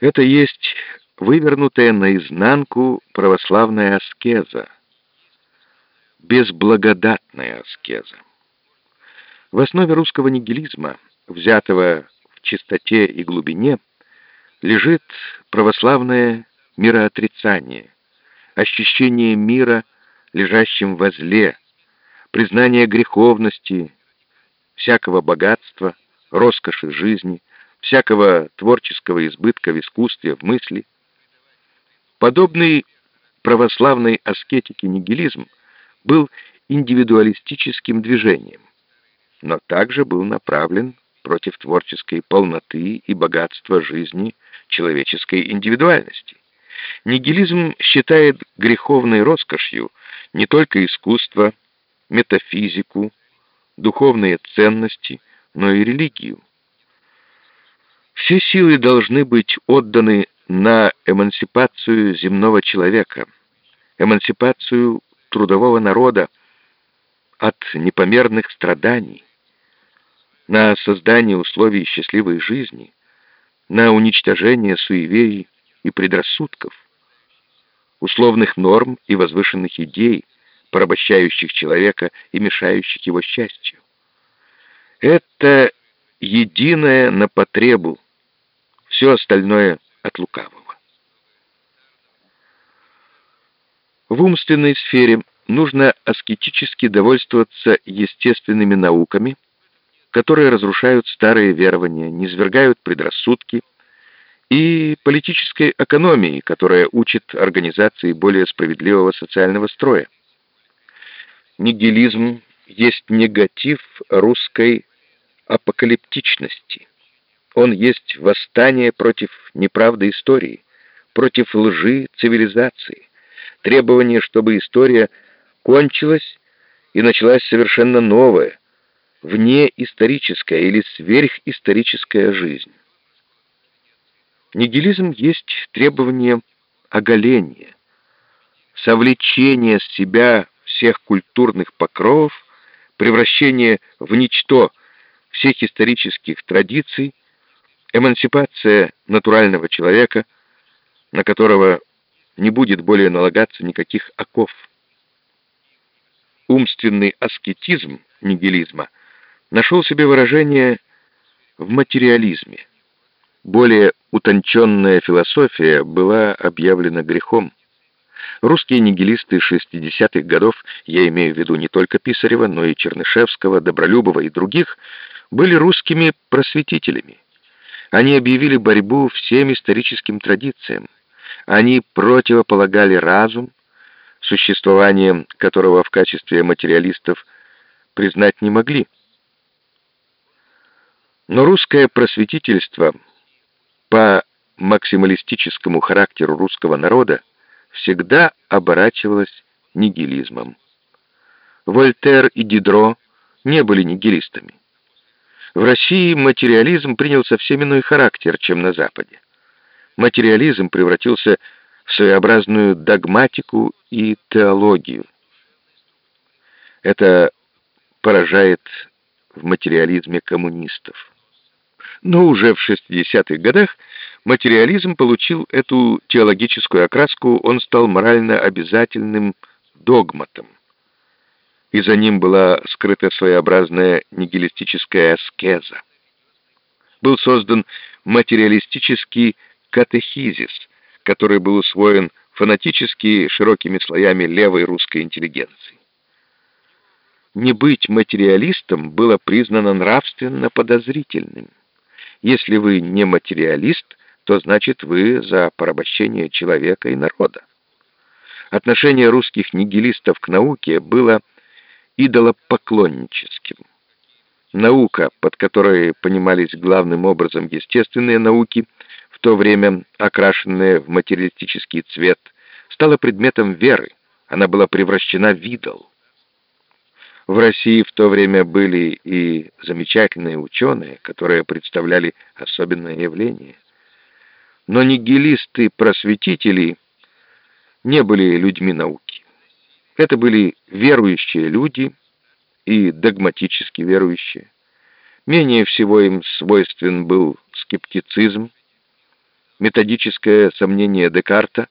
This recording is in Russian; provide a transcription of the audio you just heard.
Это есть вывернутая наизнанку православная аскеза, безблагодатная аскеза. В основе русского нигилизма, взятого в чистоте и глубине, лежит православное мироотрицание, ощущение мира, лежащим во зле, признание греховности, всякого богатства, роскоши жизни, всякого творческого избытка в искусстве, в мысли. Подобный православной аскетике нигилизм был индивидуалистическим движением, но также был направлен против творческой полноты и богатства жизни человеческой индивидуальности. Нигилизм считает греховной роскошью не только искусство, метафизику, духовные ценности, но и религию. Все силы должны быть отданы на эмансипацию земного человека, эмансипацию трудового народа от непомерных страданий, на создание условий счастливой жизни, на уничтожение суеверий и предрассудков, условных норм и возвышенных идей, порабощающих человека и мешающих его счастью. Это единое на потребу, все остальное от лукавого. В умственной сфере нужно аскетически довольствоваться естественными науками, которые разрушают старые верования, низвергают предрассудки, и политической экономии, которая учит организации более справедливого социального строя. Нигилизм есть негатив русской апокалиптичности. Он есть восстание против неправды истории, против лжи цивилизации, требование, чтобы история кончилась и началась совершенно новая, внеисторическая или сверхисторическая жизнь. Нигилизм есть требование оголения, совлечения с себя всех культурных покровов, превращение в ничто всех исторических традиций, эмансипация натурального человека, на которого не будет более налагаться никаких оков. Умственный аскетизм нигилизма нашел себе выражение в материализме. Более утонченная философия была объявлена грехом. Русские нигилисты 60-х годов, я имею в виду не только Писарева, но и Чернышевского, Добролюбова и других, были русскими просветителями. Они объявили борьбу всем историческим традициям. Они противополагали разум, существование которого в качестве материалистов признать не могли. Но русское просветительство по максималистическому характеру русского народа всегда оборачивалось нигилизмом. Вольтер и Дидро не были нигилистами. В России материализм принял совсем иной характер, чем на Западе. Материализм превратился в своеобразную догматику и теологию. Это поражает в материализме коммунистов. Но уже в 60-х годах материализм получил эту теологическую окраску, он стал морально обязательным догматом. И за ним была скрыта своеобразная нигилистическая аскеза. Был создан материалистический катехизис, который был усвоен фанатически широкими слоями левой русской интеллигенции. Не быть материалистом было признано нравственно подозрительным. Если вы не материалист, то значит вы за порабощение человека и народа. Отношение русских нигилистов к науке было идолопоклонническим. Наука, под которой понимались главным образом естественные науки, в то время окрашенная в материалистический цвет, стала предметом веры, она была превращена в идол. В России в то время были и замечательные ученые, которые представляли особенное явление. Но нигилисты-просветители не были людьми науки. Это были верующие люди и догматически верующие. Менее всего им свойствен был скептицизм. методическое сомнение Декарта